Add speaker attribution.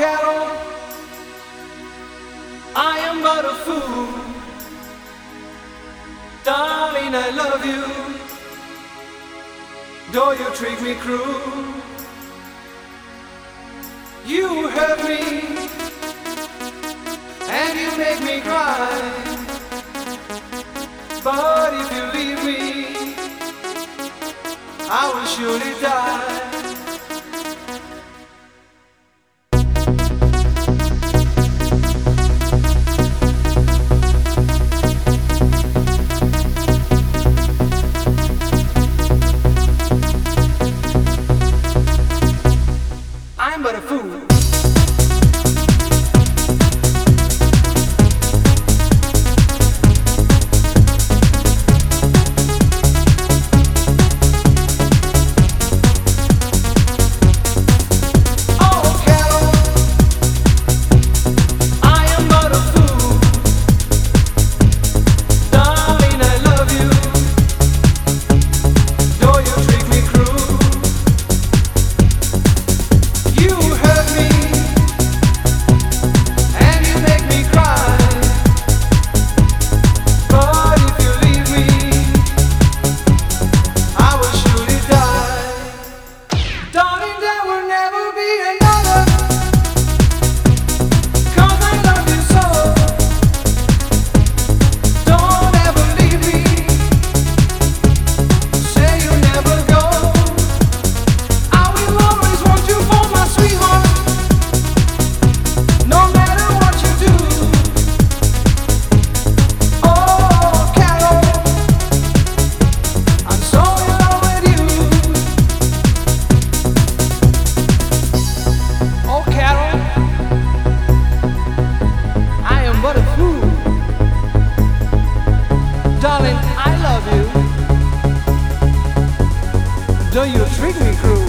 Speaker 1: cattle. I am but a fool. Darling, I love you. Though you treat me cruel, you hurt me and you make me cry. But if you leave me, I will surely die. Don't you trick me, crew.